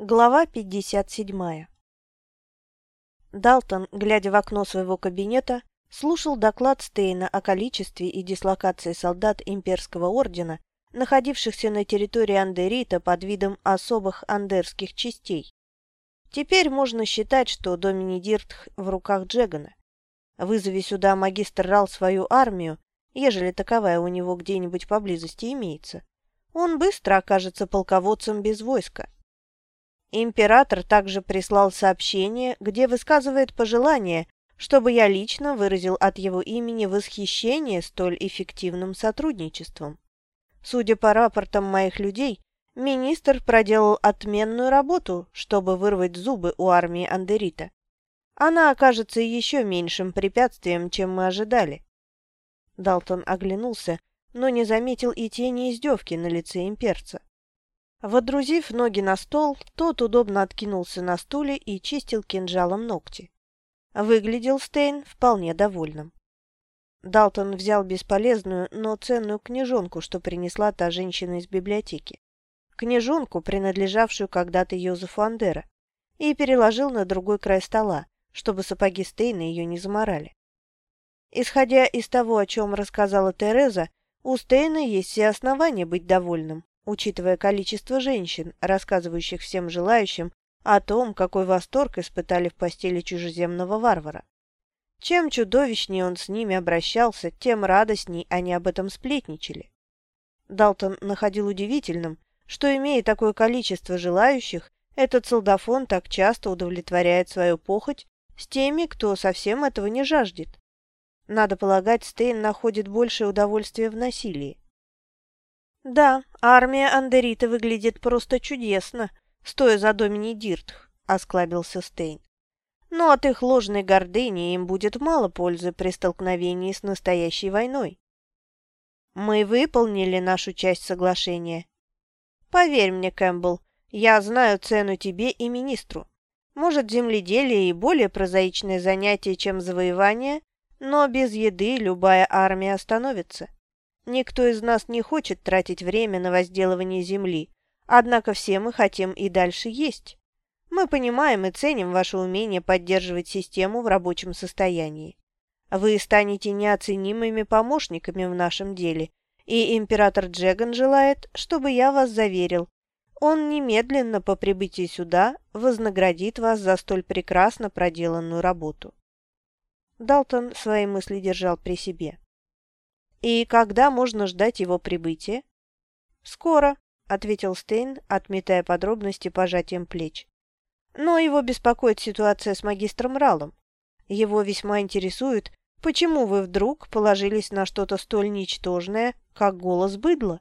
Глава 57 Далтон, глядя в окно своего кабинета, слушал доклад Стейна о количестве и дислокации солдат имперского ордена, находившихся на территории Андерита под видом особых андерских частей. Теперь можно считать, что Домини Диртх в руках Джегана. Вызови сюда магистр Рал свою армию, ежели таковая у него где-нибудь поблизости имеется, он быстро окажется полководцем без войска. Император также прислал сообщение, где высказывает пожелание, чтобы я лично выразил от его имени восхищение столь эффективным сотрудничеством. Судя по рапортам моих людей, министр проделал отменную работу, чтобы вырвать зубы у армии Андерита. Она окажется еще меньшим препятствием, чем мы ожидали. Далтон оглянулся, но не заметил и тени издевки на лице имперца. Водрузив ноги на стол, тот удобно откинулся на стуле и чистил кинжалом ногти. Выглядел Стейн вполне довольным. Далтон взял бесполезную, но ценную книжонку, что принесла та женщина из библиотеки. Книжонку, принадлежавшую когда-то Йозефу Андера, и переложил на другой край стола, чтобы сапоги Стейна ее не заморали. Исходя из того, о чем рассказала Тереза, у Стейна есть все основания быть довольным, учитывая количество женщин, рассказывающих всем желающим о том, какой восторг испытали в постели чужеземного варвара. Чем чудовищнее он с ними обращался, тем радостней они об этом сплетничали. Далтон находил удивительным, что, имея такое количество желающих, этот солдафон так часто удовлетворяет свою похоть с теми, кто совсем этого не жаждет. Надо полагать, Стейн находит большее удовольствие в насилии. «Да, армия Андерита выглядит просто чудесно, стоя за Домини Диртх», — осклабился Стейн. «Но от их ложной гордыни им будет мало пользы при столкновении с настоящей войной». «Мы выполнили нашу часть соглашения. Поверь мне, Кэмпбелл, я знаю цену тебе и министру. Может, земледелие и более прозаичное занятие, чем завоевание, но без еды любая армия остановится. Никто из нас не хочет тратить время на возделывание земли, однако все мы хотим и дальше есть. Мы понимаем и ценим ваше умение поддерживать систему в рабочем состоянии. Вы станете неоценимыми помощниками в нашем деле, и император Джеган желает, чтобы я вас заверил. Он немедленно по прибытии сюда вознаградит вас за столь прекрасно проделанную работу. Далтон свои мысли держал при себе. «И когда можно ждать его прибытия?» «Скоро», — ответил Стейн, отметая подробности пожатием плеч. «Но его беспокоит ситуация с магистром Ралом. Его весьма интересует, почему вы вдруг положились на что-то столь ничтожное, как голос быдла?»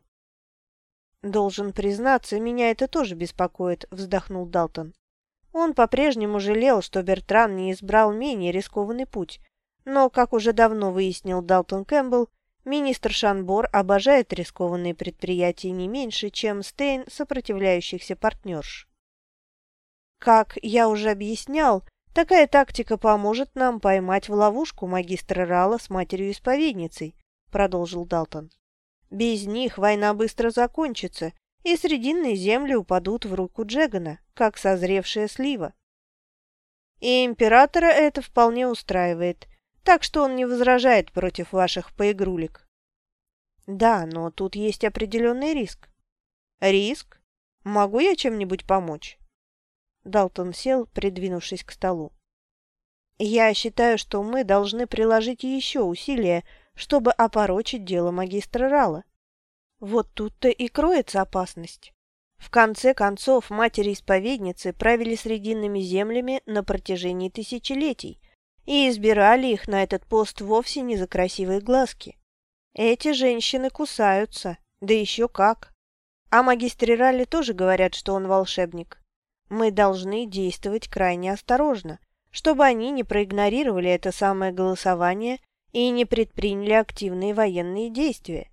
«Должен признаться, меня это тоже беспокоит», — вздохнул Далтон. Он по-прежнему жалел, что Бертран не избрал менее рискованный путь, но, как уже давно выяснил Далтон Кэмпбелл, Министр Шанбор обожает рискованные предприятия не меньше, чем Стейн сопротивляющихся партнерш. Как я уже объяснял, такая тактика поможет нам поймать в ловушку магистра Рала с матерью-исповедницей, продолжил Далтон. Без них война быстро закончится, и срединные земли упадут в руку Джегана, как созревшая слива. И императора это вполне устраивает – так что он не возражает против ваших поигрулек. Да, но тут есть определенный риск. Риск? Могу я чем-нибудь помочь? Далтон сел, придвинувшись к столу. Я считаю, что мы должны приложить еще усилия, чтобы опорочить дело магистра Рала. Вот тут-то и кроется опасность. В конце концов, матери-исповедницы правили срединными землями на протяжении тысячелетий, и избирали их на этот пост вовсе не за красивые глазки. Эти женщины кусаются, да еще как. А магистре Ралли тоже говорят, что он волшебник. Мы должны действовать крайне осторожно, чтобы они не проигнорировали это самое голосование и не предприняли активные военные действия.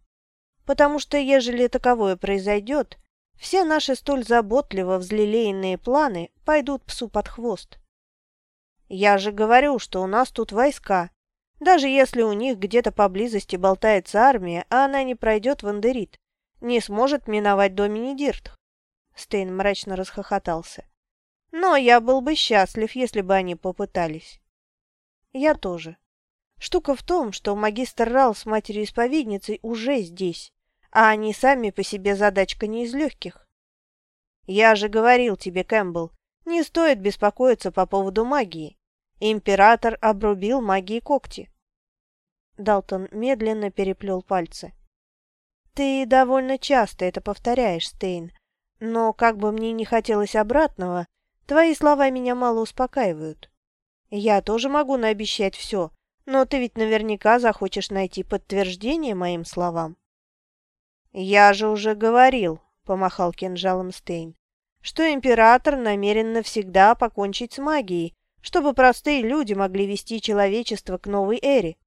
Потому что, ежели таковое произойдет, все наши столь заботливо взлелеянные планы пойдут псу под хвост. Я же говорю, что у нас тут войска. Даже если у них где-то поблизости болтается армия, а она не пройдет в Андерит, не сможет миновать Домини Дирт. Стейн мрачно расхохотался. Но я был бы счастлив, если бы они попытались. Я тоже. Штука в том, что магистр Рал с матерью-исповедницей уже здесь, а они сами по себе задачка не из легких. Я же говорил тебе, Кэмпбелл, не стоит беспокоиться по поводу магии. Император обрубил магии когти. Далтон медленно переплел пальцы. «Ты довольно часто это повторяешь, Стейн, но как бы мне не хотелось обратного, твои слова меня мало успокаивают. Я тоже могу наобещать все, но ты ведь наверняка захочешь найти подтверждение моим словам». «Я же уже говорил», — помахал кинжалом Стейн, «что император намерен навсегда покончить с магией, чтобы простые люди могли вести человечество к новой эре.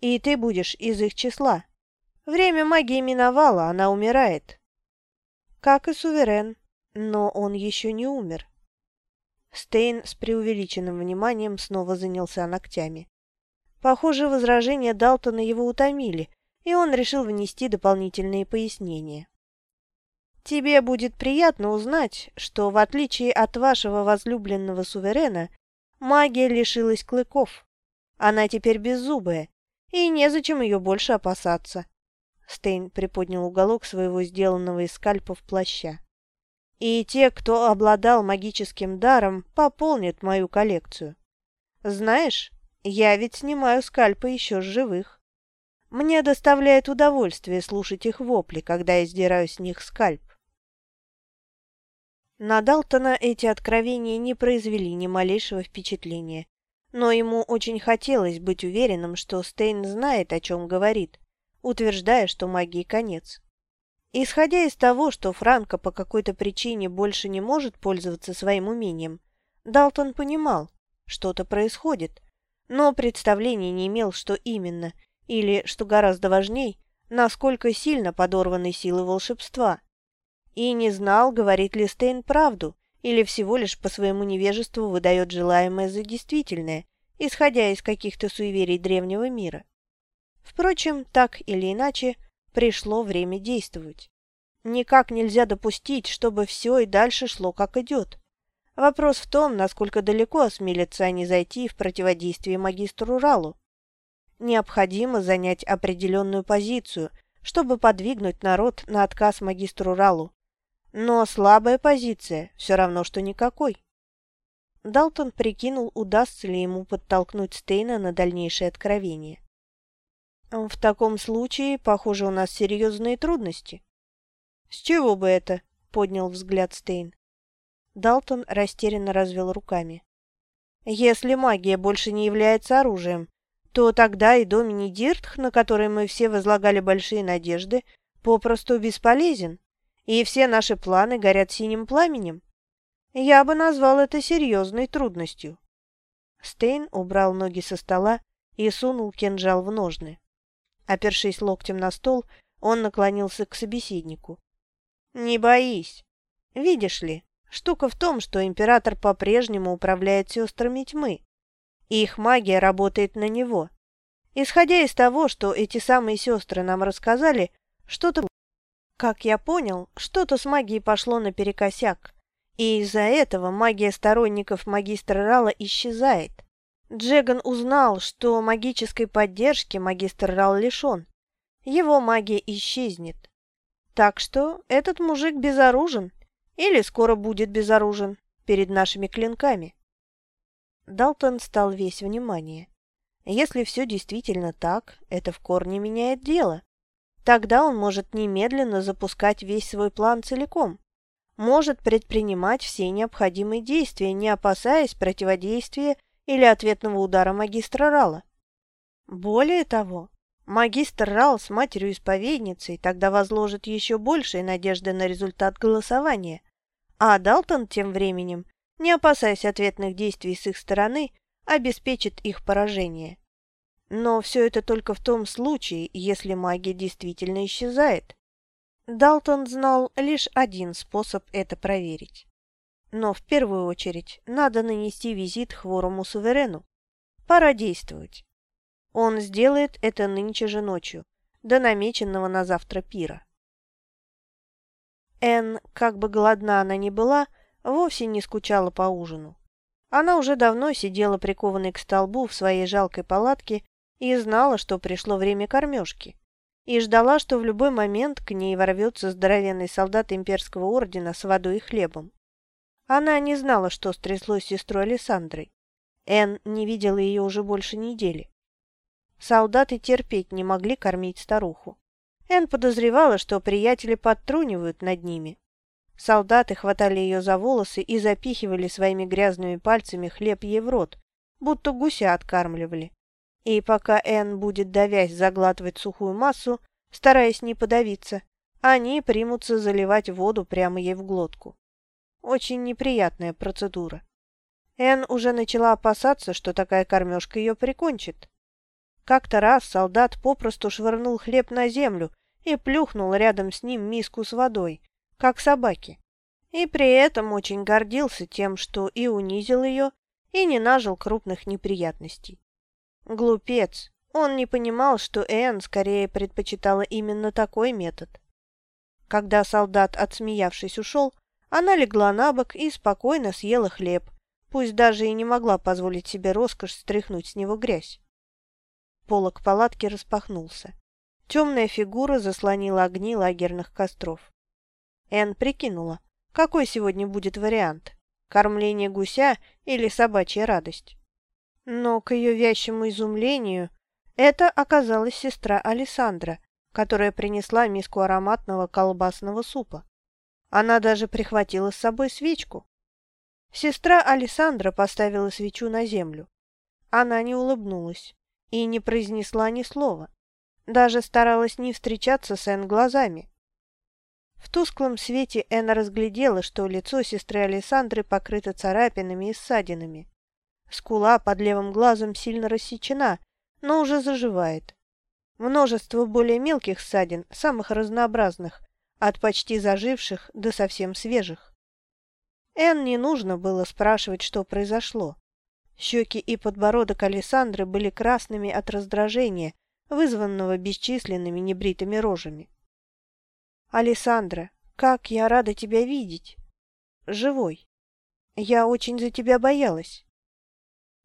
И ты будешь из их числа. Время магии миновало, она умирает. Как и суверен, но он еще не умер. Стейн с преувеличенным вниманием снова занялся ногтями. Похоже, возражения Далтона его утомили, и он решил внести дополнительные пояснения. «Тебе будет приятно узнать, что, в отличие от вашего возлюбленного суверена, магия лишилась клыков. Она теперь беззубая, и незачем ее больше опасаться. Стейн приподнял уголок своего сделанного из скальпов плаща. И те, кто обладал магическим даром, пополнят мою коллекцию. Знаешь, я ведь снимаю скальпы еще с живых. Мне доставляет удовольствие слушать их вопли, когда я сдираю с них скальп. На Далтона эти откровения не произвели ни малейшего впечатления, но ему очень хотелось быть уверенным, что Стейн знает, о чем говорит, утверждая, что магии конец. Исходя из того, что Франко по какой-то причине больше не может пользоваться своим умением, Далтон понимал, что-то происходит, но представления не имел, что именно, или, что гораздо важней, насколько сильно подорваны силы волшебства. И не знал, говорит ли Стейн правду, или всего лишь по своему невежеству выдает желаемое за действительное, исходя из каких-то суеверий древнего мира. Впрочем, так или иначе, пришло время действовать. Никак нельзя допустить, чтобы все и дальше шло как идет. Вопрос в том, насколько далеко осмелятся они зайти в противодействие магистру Ралу. Необходимо занять определенную позицию, чтобы подвигнуть народ на отказ магистру Ралу, но слабая позиция все равно, что никакой. Далтон прикинул, удастся ли ему подтолкнуть Стейна на дальнейшее откровение. «В таком случае, похоже, у нас серьезные трудности». «С чего бы это?» — поднял взгляд Стейн. Далтон растерянно развел руками. «Если магия больше не является оружием, то тогда и Домини Диртх, на который мы все возлагали большие надежды, попросту бесполезен и все наши планы горят синим пламенем. Я бы назвал это серьезной трудностью. Стейн убрал ноги со стола и сунул кинжал в ножны. Опершись локтем на стол, он наклонился к собеседнику. «Не боись. Видишь ли, штука в том, что император по-прежнему управляет сестрами тьмы, и их магия работает на него. Исходя из того, что эти самые сестры нам рассказали, что-то как я понял, что-то с магией пошло наперекосяк, и из-за этого магия сторонников магистра Рала исчезает. Джеган узнал, что магической поддержки магистр Рал лишен. Его магия исчезнет. Так что этот мужик безоружен, или скоро будет безоружен, перед нашими клинками. Далтон стал весь внимание. Если все действительно так, это в корне меняет дело. Тогда он может немедленно запускать весь свой план целиком. Может предпринимать все необходимые действия, не опасаясь противодействия или ответного удара магистра Рала. Более того, магистр Рал с матерью-исповедницей тогда возложит еще большие надежды на результат голосования, а Далтон тем временем, не опасаясь ответных действий с их стороны, обеспечит их поражение. Но все это только в том случае, если магия действительно исчезает. Далтон знал лишь один способ это проверить. Но в первую очередь надо нанести визит хворому суверену. Пора действовать. Он сделает это нынче же ночью, до намеченного на завтра пира. Энн, как бы голодна она ни была, вовсе не скучала по ужину. Она уже давно сидела прикованной к столбу в своей жалкой палатке и знала, что пришло время кормежки, и ждала, что в любой момент к ней ворвется здоровенный солдат имперского ордена с водой и хлебом. Она не знала, что стряслось с сестрой Александрой. Энн не видела ее уже больше недели. Солдаты терпеть не могли кормить старуху. Энн подозревала, что приятели подтрунивают над ними, Солдаты хватали ее за волосы и запихивали своими грязными пальцами хлеб ей в рот, будто гуся откармливали. И пока Энн будет давясь заглатывать сухую массу, стараясь не подавиться, они примутся заливать воду прямо ей в глотку. Очень неприятная процедура. Энн уже начала опасаться, что такая кормежка ее прикончит. Как-то раз солдат попросту швырнул хлеб на землю и плюхнул рядом с ним миску с водой, как собаки, и при этом очень гордился тем, что и унизил ее, и не нажил крупных неприятностей. Глупец, он не понимал, что Энн скорее предпочитала именно такой метод. Когда солдат, отсмеявшись, ушел, она легла на бок и спокойно съела хлеб, пусть даже и не могла позволить себе роскошь стряхнуть с него грязь. Полок палатки распахнулся. Темная фигура заслонила огни лагерных костров. Энн прикинула, какой сегодня будет вариант – кормление гуся или собачья радость. Но, к ее вящему изумлению, это оказалась сестра Александра, которая принесла миску ароматного колбасного супа. Она даже прихватила с собой свечку. Сестра Александра поставила свечу на землю. Она не улыбнулась и не произнесла ни слова. Даже старалась не встречаться с Энн глазами. В тусклом свете Энна разглядела, что лицо сестры Александры покрыто царапинами и ссадинами. Скула под левым глазом сильно рассечена, но уже заживает. Множество более мелких ссадин, самых разнообразных, от почти заживших до совсем свежих. Эн не нужно было спрашивать, что произошло. Щеки и подбородок Александры были красными от раздражения, вызванного бесчисленными небритыми рожами. «Алессандра, как я рада тебя видеть! Живой! Я очень за тебя боялась!»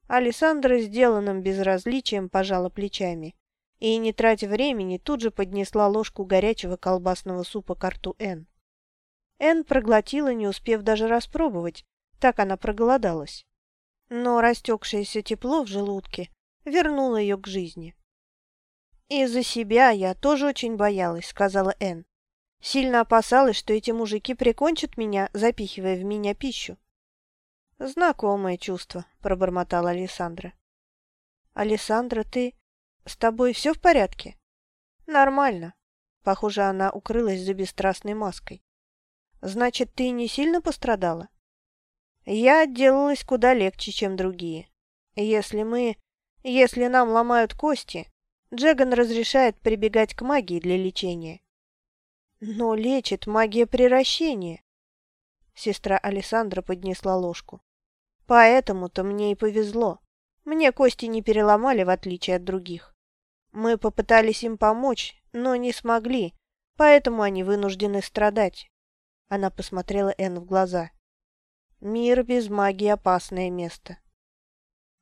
Алессандра сделанным безразличием пожала плечами и, не тратя времени, тут же поднесла ложку горячего колбасного супа к рту Энн. Энн проглотила, не успев даже распробовать, так она проголодалась. Но растекшееся тепло в желудке вернуло ее к жизни. «Из-за себя я тоже очень боялась», — сказала Энн. Сильно опасалась, что эти мужики прикончат меня, запихивая в меня пищу. «Знакомое чувство», — пробормотала Александра. «Александра, ты... С тобой все в порядке?» «Нормально». Похоже, она укрылась за бесстрастной маской. «Значит, ты не сильно пострадала?» «Я отделалась куда легче, чем другие. Если мы... Если нам ломают кости, Джеган разрешает прибегать к магии для лечения. Но лечит магия приращения. Сестра Александра поднесла ложку. Поэтому-то мне и повезло. Мне кости не переломали, в отличие от других. Мы попытались им помочь, но не смогли, поэтому они вынуждены страдать. Она посмотрела Энн в глаза. Мир без магии – опасное место.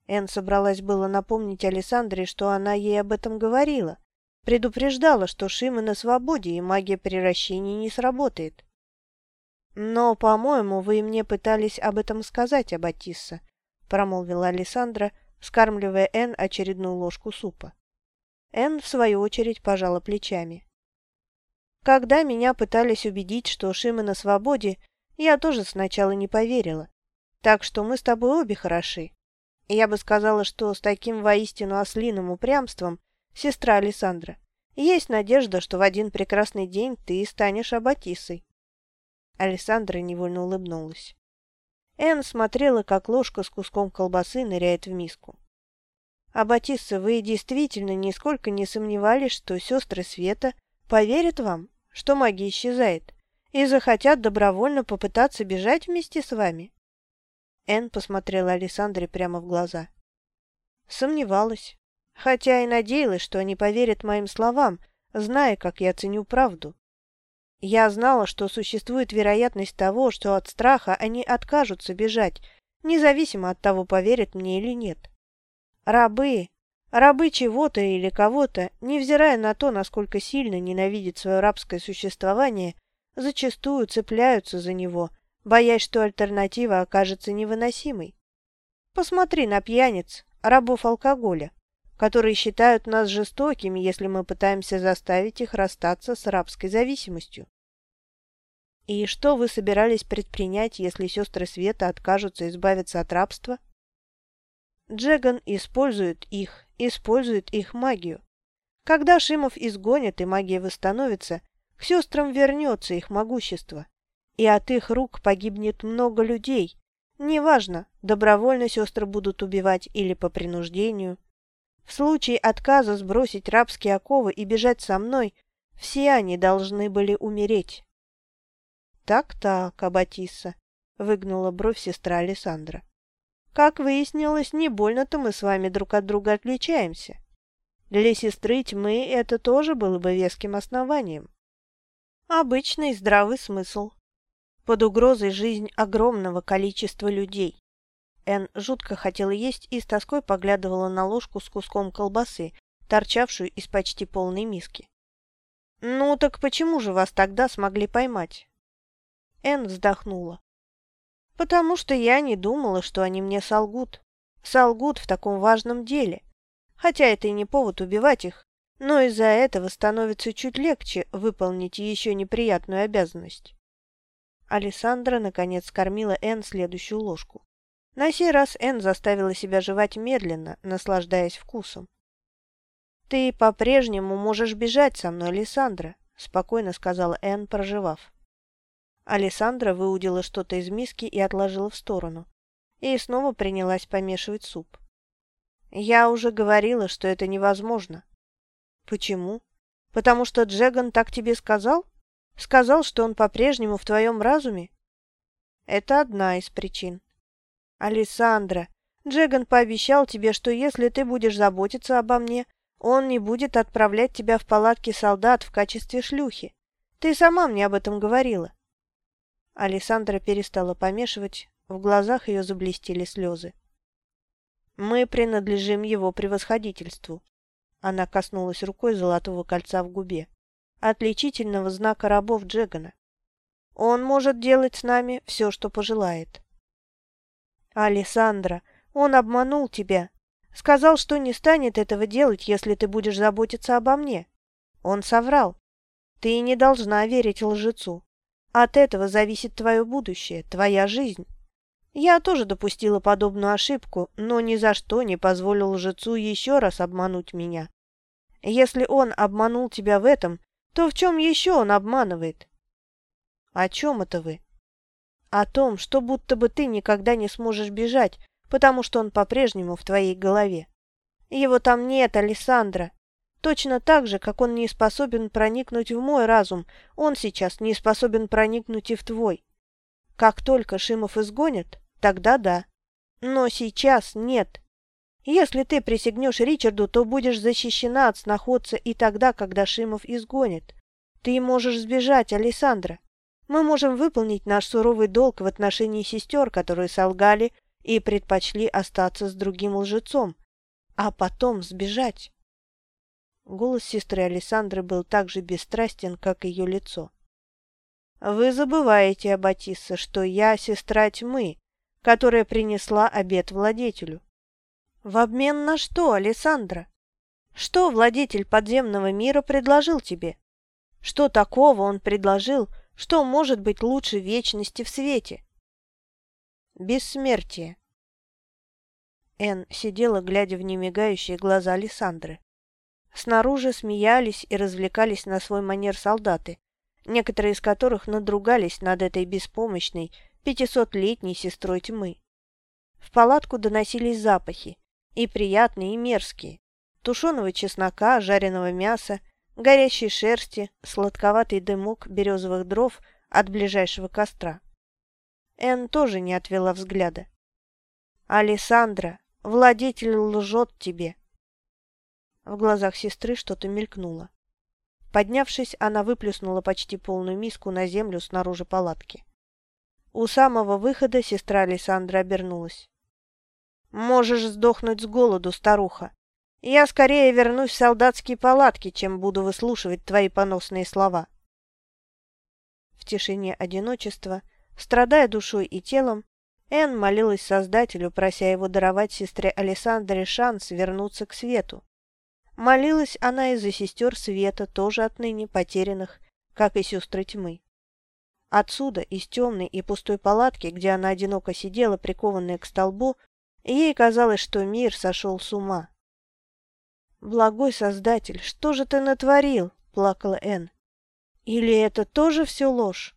Энн собралась было напомнить Александре, что она ей об этом говорила, Предупреждала, что Шимы на свободе, и магия превращений не сработает. «Но, по-моему, вы мне пытались об этом сказать, Аббатисса», — промолвила Александра, скармливая Энн очередную ложку супа. Энн, в свою очередь, пожала плечами. «Когда меня пытались убедить, что Шимы на свободе, я тоже сначала не поверила. Так что мы с тобой обе хороши. Я бы сказала, что с таким воистину ослиным упрямством сестра Александра, есть надежда, что в один прекрасный день ты станешь Аббатисой». Александра невольно улыбнулась. Энн смотрела, как ложка с куском колбасы ныряет в миску. «Аббатисса, вы действительно нисколько не сомневались, что сестры Света поверят вам, что магия исчезает, и захотят добровольно попытаться бежать вместе с вами?» Энн посмотрела Александре прямо в глаза. «Сомневалась хотя и надеялась, что они поверят моим словам, зная, как я ценю правду. Я знала, что существует вероятность того, что от страха они откажутся бежать, независимо от того, поверят мне или нет. Рабы, рабы чего-то или кого-то, невзирая на то, насколько сильно ненавидят свое рабское существование, зачастую цепляются за него, боясь, что альтернатива окажется невыносимой. Посмотри на пьяниц, рабов алкоголя, которые считают нас жестокими, если мы пытаемся заставить их расстаться с рабской зависимостью. И что вы собирались предпринять, если сестры Света откажутся избавиться от рабства? Джеган использует их, использует их магию. Когда Шимов изгонят и магия восстановится, к сестрам вернется их могущество, и от их рук погибнет много людей. Неважно, добровольно сестры будут убивать или по принуждению. В случае отказа сбросить рабские оковы и бежать со мной, все они должны были умереть. «Так-так, Аббатисса», — выгнула бровь сестра Александра. «Как выяснилось, не больно-то мы с вами друг от друга отличаемся. Для сестры тьмы это тоже было бы веским основанием. Обычный здравый смысл. Под угрозой жизнь огромного количества людей. Эн жутко хотела есть и с тоской поглядывала на ложку с куском колбасы, торчавшую из почти полной миски. «Ну так почему же вас тогда смогли поймать? Эн вздохнула. «Потому что я не думала, что они мне солгут. Солгут в таком важном деле. Хотя это и не повод убивать их, но из-за этого становится чуть легче выполнить еще неприятную обязанность». Александра, наконец, кормила Эн следующую ложку. На сей раз Эн заставила себя жевать медленно, наслаждаясь вкусом. «Ты по-прежнему можешь бежать со мной, Александра», — спокойно сказала Эн, проживав. Александра выудила что-то из миски и отложила в сторону. И снова принялась помешивать суп. «Я уже говорила, что это невозможно». «Почему? Потому что Джеган так тебе сказал? Сказал, что он по-прежнему в твоем разуме?» «Это одна из причин». «Александра, Джеган пообещал тебе, что если ты будешь заботиться обо мне, он не будет отправлять тебя в палатки солдат в качестве шлюхи. Ты сама мне об этом говорила. Александра перестала помешивать, в глазах ее заблестели слезы. «Мы принадлежим его превосходительству». Она коснулась рукой золотого кольца в губе, отличительного знака рабов Джегана. «Он может делать с нами все, что пожелает». «Александра, он обманул тебя. Сказал, что не станет этого делать, если ты будешь заботиться обо мне. Он соврал. Ты не должна верить лжецу. От этого зависит твое будущее, твоя жизнь. Я тоже допустила подобную ошибку, но ни за что не позволил лжецу еще раз обмануть меня. Если он обманул тебя в этом, то в чем еще он обманывает? О чем это вы? О том, что будто бы ты никогда не сможешь бежать, потому что он по-прежнему в твоей голове. Его там нет, Александра. Точно так же, как он не способен проникнуть в мой разум, он сейчас не способен проникнуть и в твой. Как только Шимов изгонит, тогда да. Но сейчас нет. Если ты присягнешь Ричарду, то будешь защищена от сноходца и тогда, когда Шимов изгонит. Ты можешь сбежать, Александра. Мы можем выполнить наш суровый долг в отношении сестер, которые солгали и предпочли остаться с другим лжецом, а потом сбежать. Голос сестры Александры был так же бесстрастен, как ее лицо. «Вы забываете, Аббатисса, что я сестра тьмы, которая принесла обед владетелю». «В обмен на что, Александра? Что владетель подземного мира предложил тебе? Что такого он предложил, что может быть лучше вечности в свете?» «Бессмертие». Эн сидела, глядя в немигающие глаза Александры. Снаружи смеялись и развлекались на свой манер солдаты, некоторые из которых надругались над этой беспомощной, пятисотлетней сестрой тьмы. В палатку доносились запахи, и приятные, и мерзкие. Тушеного чеснока, жареного мяса, горящей шерсти, сладковатый дымок березовых дров от ближайшего костра. Эн тоже не отвела взгляда. «Алессандра, владетель лжет тебе», в глазах сестры что-то мелькнуло. Поднявшись, она выплюснула почти полную миску на землю снаружи палатки. У самого выхода сестра Александра обернулась. «Можешь сдохнуть с голоду, старуха. Я скорее вернусь в солдатские палатки, чем буду выслушивать твои поносные слова». В тишине одиночества, страдая душой и телом, Энн молилась Создателю, прося его даровать сестре Александре шанс вернуться к свету. Молилась она и за сестер света, тоже отныне потерянных, как и сестры тьмы. Отсюда, из темной и пустой палатки, где она одиноко сидела, прикованная к столбу, ей казалось, что мир сошел с ума. «Благой Создатель, что же ты натворил?» – плакала Энн. «Или это тоже все ложь?»